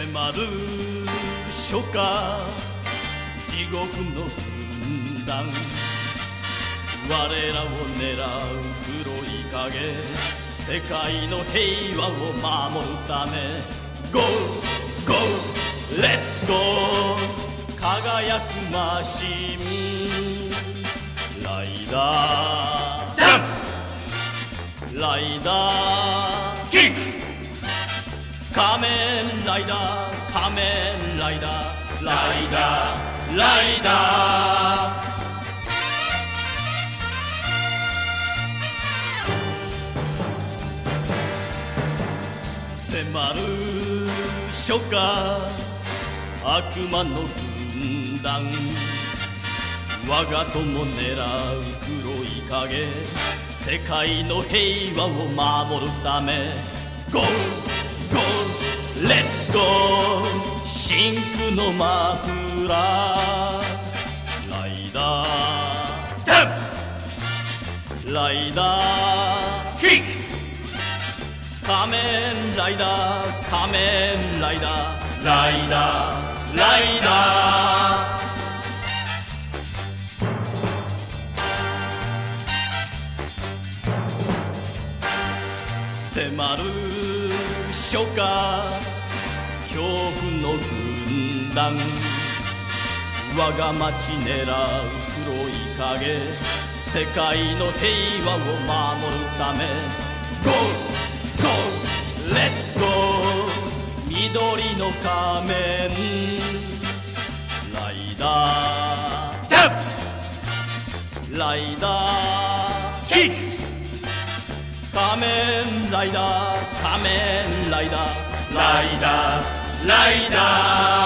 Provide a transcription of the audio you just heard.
迫る初夏地獄の軍団我らを狙う黒い影世界の平和を守るため Go! Go! Let's go! 輝くマシンライダーダンライダー仮面ライダー仮面ライダーライダーライダー。迫る初夏悪魔の軍団。我が友狙う黒い影。世界の平和を守るため Go! Go! Let's go! 真空のマフラーライダダーライダー。キック仮面ライダー仮面ライダー。ライダーライダー。迫る初夏恐怖の軍団。我が町狙う黒い影。世界の平和を守るため。Go! Go! Let's go! 緑の仮面。ライダダーライダー。キック！仮面ライダー仮面ライダーライダーライダー。